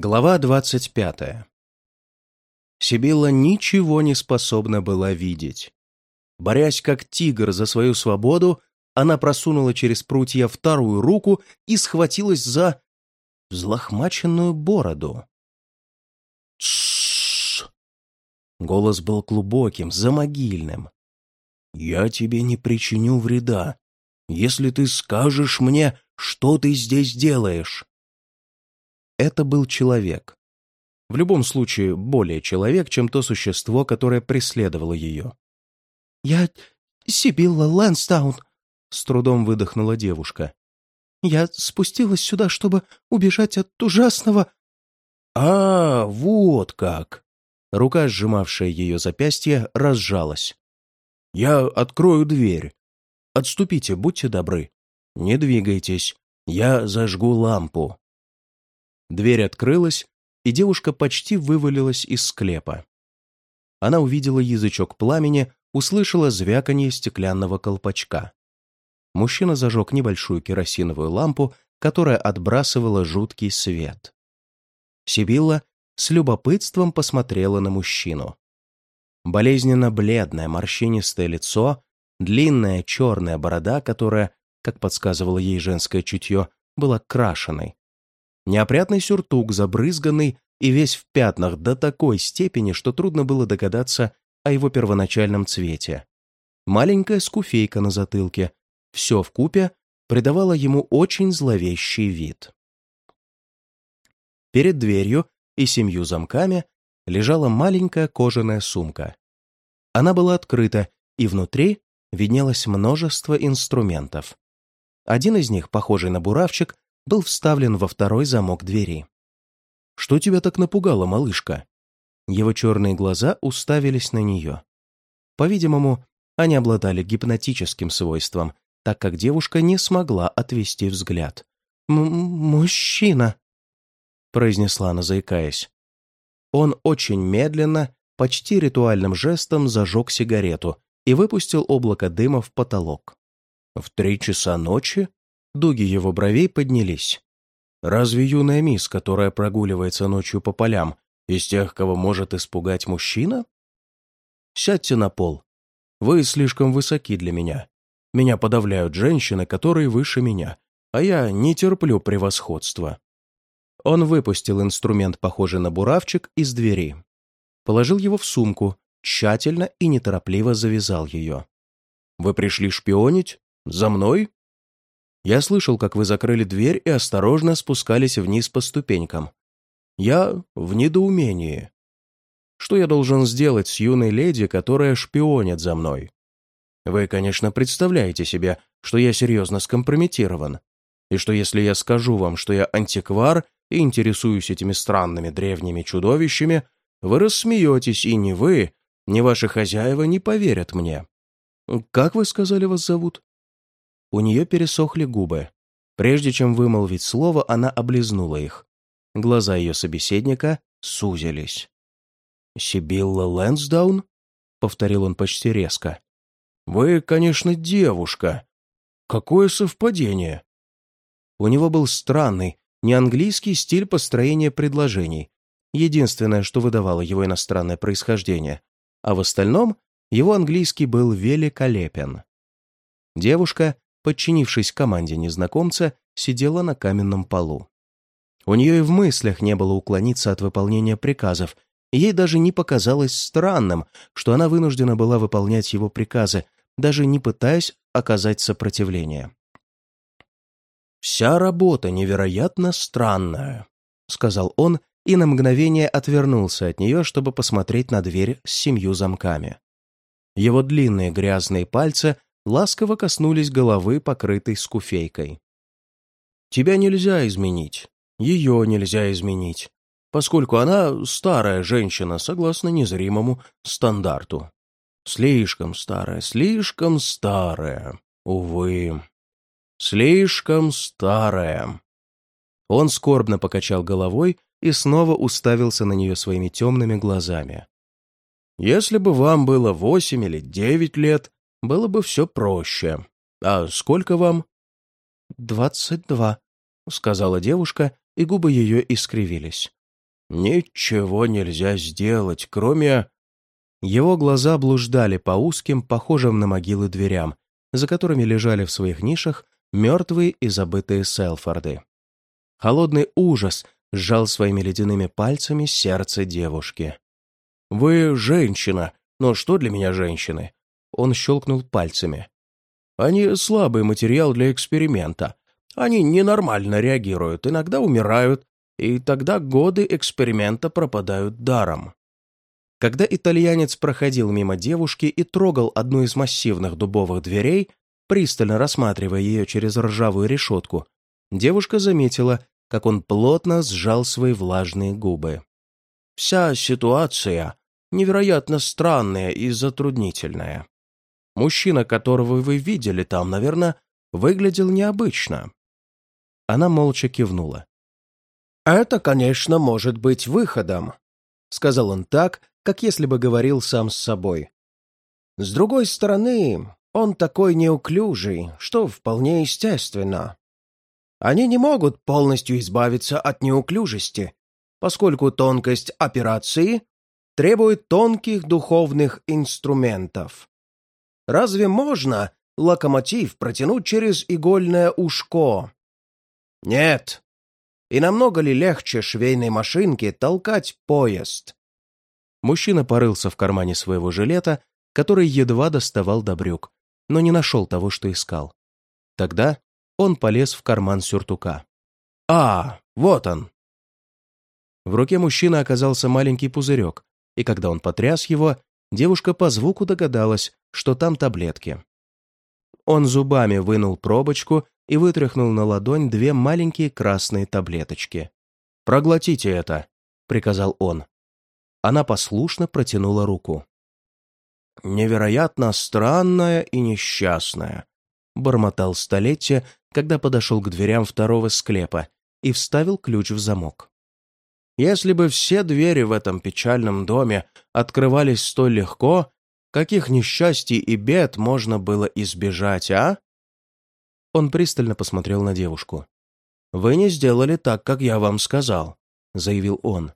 Глава двадцать пятая. Сибилла ничего не способна была видеть. Борясь как тигр за свою свободу, она просунула через прутья вторую руку и схватилась за взлохмаченную бороду. «Тссс!» Голос был глубоким, замогильным. «Я тебе не причиню вреда, если ты скажешь мне, что ты здесь делаешь». Это был человек. В любом случае, более человек, чем то существо, которое преследовало ее. «Я Сибилла Лэнстаун», — с трудом выдохнула девушка. «Я спустилась сюда, чтобы убежать от ужасного...» «А, вот как!» Рука, сжимавшая ее запястье, разжалась. «Я открою дверь. Отступите, будьте добры. Не двигайтесь. Я зажгу лампу». Дверь открылась, и девушка почти вывалилась из склепа. Она увидела язычок пламени, услышала звяканье стеклянного колпачка. Мужчина зажег небольшую керосиновую лампу, которая отбрасывала жуткий свет. Сибилла с любопытством посмотрела на мужчину. Болезненно бледное морщинистое лицо, длинная черная борода, которая, как подсказывало ей женское чутье, была крашеной, Неопрятный сюртук, забрызганный и весь в пятнах до такой степени, что трудно было догадаться о его первоначальном цвете. Маленькая скуфейка на затылке. Все в купе придавало ему очень зловещий вид. Перед дверью и семью замками лежала маленькая кожаная сумка. Она была открыта, и внутри виднелось множество инструментов. Один из них, похожий на буравчик, был вставлен во второй замок двери. «Что тебя так напугало, малышка?» Его черные глаза уставились на нее. По-видимому, они обладали гипнотическим свойством, так как девушка не смогла отвести взгляд. «Мужчина», — произнесла она, заикаясь. Он очень медленно, почти ритуальным жестом зажег сигарету и выпустил облако дыма в потолок. В три часа ночи Дуги его бровей поднялись. Разве юная мисс, которая прогуливается ночью по полям, из тех, кого может испугать мужчина? Сядьте на пол. Вы слишком высоки для меня. Меня подавляют женщины, которые выше меня, а я не терплю превосходства. Он выпустил инструмент, похожий на буравчик, из двери. Положил его в сумку, тщательно и неторопливо завязал ее. «Вы пришли шпионить? За мной?» Я слышал, как вы закрыли дверь и осторожно спускались вниз по ступенькам. Я в недоумении. Что я должен сделать с юной леди, которая шпионит за мной? Вы, конечно, представляете себе, что я серьезно скомпрометирован, и что если я скажу вам, что я антиквар и интересуюсь этими странными древними чудовищами, вы рассмеетесь, и ни вы, ни ваши хозяева не поверят мне. Как вы сказали, вас зовут? У нее пересохли губы. Прежде чем вымолвить слово, она облизнула их. Глаза ее собеседника сузились. «Сибилла Лэнсдаун?» — повторил он почти резко. «Вы, конечно, девушка. Какое совпадение!» У него был странный, неанглийский стиль построения предложений, единственное, что выдавало его иностранное происхождение, а в остальном его английский был великолепен. Девушка подчинившись команде незнакомца, сидела на каменном полу. У нее и в мыслях не было уклониться от выполнения приказов, ей даже не показалось странным, что она вынуждена была выполнять его приказы, даже не пытаясь оказать сопротивление. «Вся работа невероятно странная», — сказал он и на мгновение отвернулся от нее, чтобы посмотреть на дверь с семью замками. Его длинные грязные пальцы ласково коснулись головы, покрытой скуфейкой. «Тебя нельзя изменить, ее нельзя изменить, поскольку она старая женщина, согласно незримому стандарту. Слишком старая, слишком старая, увы, слишком старая». Он скорбно покачал головой и снова уставился на нее своими темными глазами. «Если бы вам было восемь или девять лет, было бы все проще. А сколько вам?» «Двадцать два», — сказала девушка, и губы ее искривились. Ничего нельзя сделать, кроме... Его глаза блуждали по узким, похожим на могилы дверям, за которыми лежали в своих нишах мертвые и забытые Селфорды. Холодный ужас сжал своими ледяными пальцами сердце девушки. «Вы женщина, но что для меня женщины?» Он щелкнул пальцами. «Они слабый материал для эксперимента. Они ненормально реагируют, иногда умирают, и тогда годы эксперимента пропадают даром». Когда итальянец проходил мимо девушки и трогал одну из массивных дубовых дверей, пристально рассматривая ее через ржавую решетку, девушка заметила, как он плотно сжал свои влажные губы. «Вся ситуация невероятно странная и затруднительная. Мужчина, которого вы видели там, наверное, выглядел необычно». Она молча кивнула. «Это, конечно, может быть выходом», — сказал он так, как если бы говорил сам с собой. С другой стороны, он такой неуклюжий, что вполне естественно. Они не могут полностью избавиться от неуклюжести, поскольку тонкость операции требует тонких духовных инструментов. Разве можно локомотив протянуть через игольное ушко? Нет. И намного ли легче швейной машинке толкать поезд? Мужчина порылся в кармане своего жилета, который едва доставал до брюк, но не нашел того, что искал. Тогда он полез в карман сюртука. «А, вот он!» В руке мужчины оказался маленький пузырек, и когда он потряс его, девушка по звуку догадалась, что там таблетки. Он зубами вынул пробочку и вытряхнул на ладонь две маленькие красные таблеточки. «Проглотите это», — приказал он. Она послушно протянула руку. «Невероятно странная и несчастная», — бормотал столетие, когда подошел к дверям второго склепа и вставил ключ в замок. «Если бы все двери в этом печальном доме открывались столь легко, каких несчастий и бед можно было избежать, а?» Он пристально посмотрел на девушку. «Вы не сделали так, как я вам сказал», — заявил он.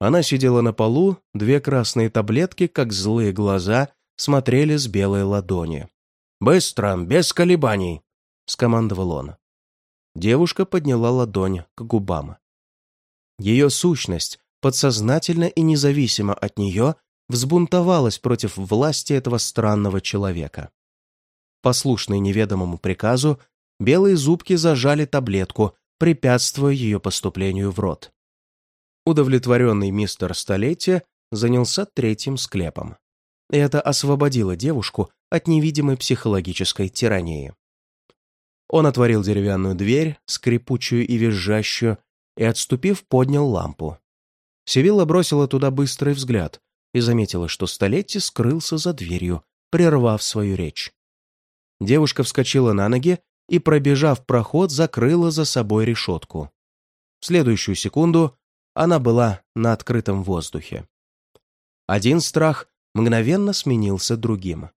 Она сидела на полу, две красные таблетки, как злые глаза, смотрели с белой ладони. «Быстро, без колебаний!» — скомандовал он. Девушка подняла ладонь к губам. Ее сущность, подсознательно и независимо от нее, взбунтовалась против власти этого странного человека. Послушный неведомому приказу, белые зубки зажали таблетку, препятствуя ее поступлению в рот. Удовлетворенный мистер Столетия занялся третьим склепом. Это освободило девушку от невидимой психологической тирании. Он отворил деревянную дверь, скрипучую и визжащую, и, отступив, поднял лампу. Севилла бросила туда быстрый взгляд и заметила, что Столетти скрылся за дверью, прервав свою речь. Девушка вскочила на ноги и, пробежав проход, закрыла за собой решетку. В следующую секунду она была на открытом воздухе. Один страх мгновенно сменился другим.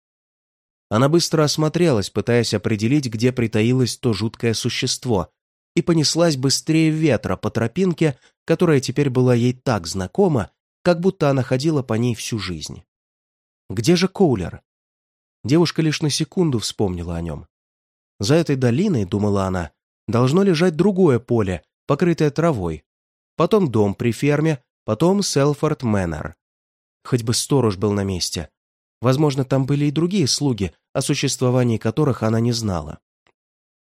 Она быстро осмотрелась, пытаясь определить, где притаилось то жуткое существо, и понеслась быстрее ветра по тропинке, которая теперь была ей так знакома, как будто она ходила по ней всю жизнь. Где же Коулер? Девушка лишь на секунду вспомнила о нем. За этой долиной, думала она, должно лежать другое поле, покрытое травой, потом дом при ферме, потом Селфорд Мэннер. Хоть бы сторож был на месте. Возможно, там были и другие слуги, о существовании которых она не знала.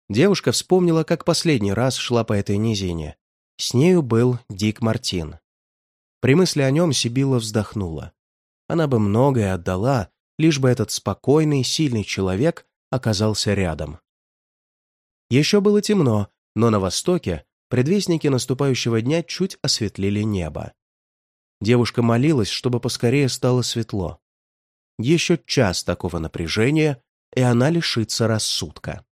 Девушка вспомнила, как последний раз шла по этой низине. С нею был Дик Мартин. При мысли о нем Сибила вздохнула. Она бы многое отдала, лишь бы этот спокойный, сильный человек оказался рядом. Еще было темно, но на востоке предвестники наступающего дня чуть осветлили небо. Девушка молилась, чтобы поскорее стало светло. Еще час такого напряжения, и она лишится рассудка.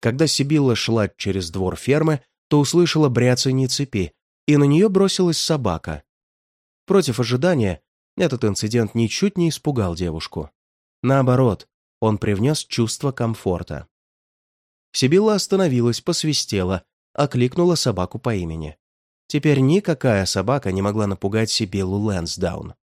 Когда Сибилла шла через двор фермы, то услышала бряцание цепи, и на нее бросилась собака. Против ожидания, этот инцидент ничуть не испугал девушку. Наоборот, он привнес чувство комфорта. Сибилла остановилась, посвистела, окликнула собаку по имени. Теперь никакая собака не могла напугать Сибиллу Лэнсдаун.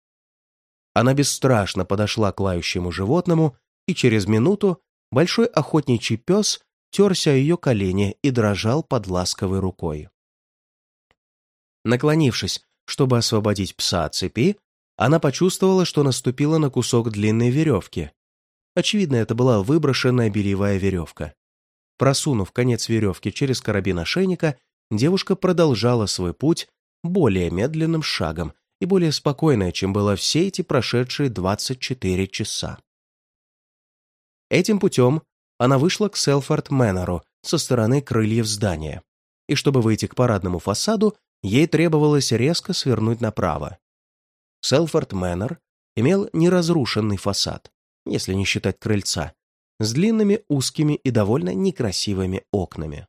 Она бесстрашно подошла к лающему животному, и через минуту большой охотничий пес терся о ее колени и дрожал под ласковой рукой. Наклонившись, чтобы освободить пса от цепи, она почувствовала, что наступила на кусок длинной веревки. Очевидно, это была выброшенная белевая веревка. Просунув конец веревки через карабин ошейника, девушка продолжала свой путь более медленным шагом и более спокойная, чем была все эти прошедшие 24 часа. Этим путем она вышла к Селфорд Мэннеру со стороны крыльев здания, и чтобы выйти к парадному фасаду, ей требовалось резко свернуть направо. Селфорд Мэннер имел неразрушенный фасад, если не считать крыльца, с длинными узкими и довольно некрасивыми окнами.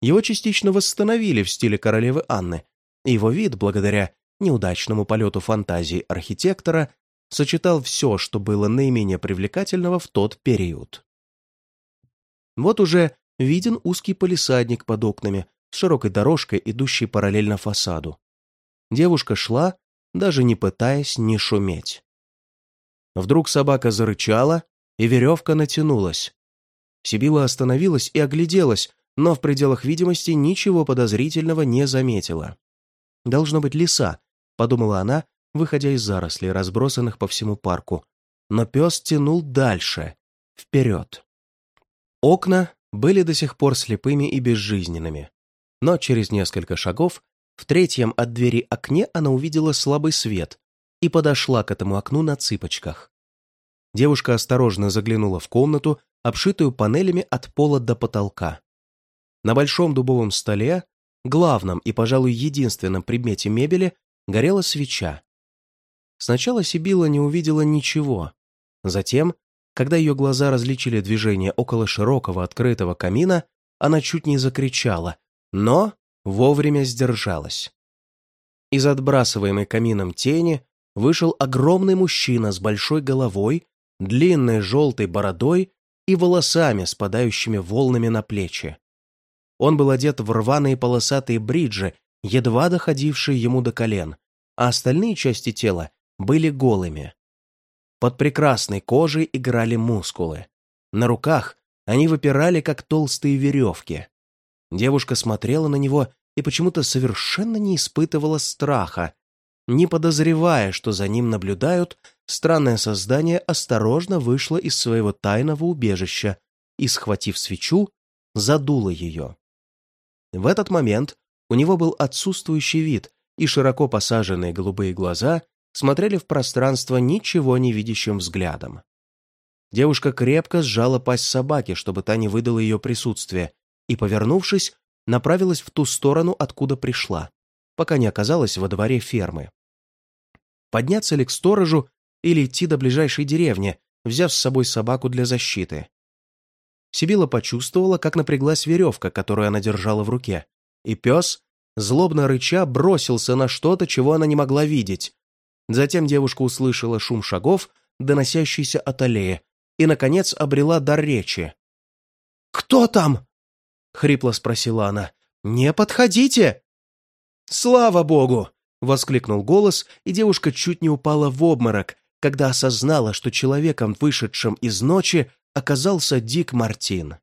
Его частично восстановили в стиле королевы Анны, и его вид, благодаря неудачному полету фантазии архитектора, сочетал все, что было наименее привлекательного в тот период. Вот уже виден узкий полисадник под окнами с широкой дорожкой, идущей параллельно фасаду. Девушка шла, даже не пытаясь не шуметь. Вдруг собака зарычала, и веревка натянулась. Сибила остановилась и огляделась, но в пределах видимости ничего подозрительного не заметила. «Должно быть лиса», — подумала она, выходя из зарослей, разбросанных по всему парку. Но пес тянул дальше, вперед. Окна были до сих пор слепыми и безжизненными. Но через несколько шагов в третьем от двери окне она увидела слабый свет и подошла к этому окну на цыпочках. Девушка осторожно заглянула в комнату, обшитую панелями от пола до потолка. На большом дубовом столе, главном и, пожалуй, единственном предмете мебели, горела свеча. Сначала Сибила не увидела ничего. Затем, когда ее глаза различили движение около широкого открытого камина, она чуть не закричала, но вовремя сдержалась. Из отбрасываемой камином тени вышел огромный мужчина с большой головой, длинной желтой бородой и волосами, спадающими волнами на плечи. Он был одет в рваные полосатые бриджи, едва доходившие ему до колен, а остальные части тела были голыми. Под прекрасной кожей играли мускулы. На руках они выпирали, как толстые веревки. Девушка смотрела на него и почему-то совершенно не испытывала страха, не подозревая, что за ним наблюдают, странное создание осторожно вышло из своего тайного убежища и, схватив свечу, задуло ее. В этот момент у него был отсутствующий вид, и широко посаженные голубые глаза смотрели в пространство ничего не видящим взглядом. Девушка крепко сжала пасть собаки, чтобы та не выдала ее присутствие, и, повернувшись, направилась в ту сторону, откуда пришла, пока не оказалась во дворе фермы. Подняться ли к сторожу или идти до ближайшей деревни, взяв с собой собаку для защиты? Сибила почувствовала, как напряглась веревка, которую она держала в руке, и пес, злобно рыча, бросился на что-то, чего она не могла видеть. Затем девушка услышала шум шагов, доносящийся от аллеи, и, наконец, обрела дар речи. «Кто там?» — хрипло спросила она. «Не подходите!» «Слава богу!» — воскликнул голос, и девушка чуть не упала в обморок, когда осознала, что человеком, вышедшим из ночи, оказался Дик Мартин.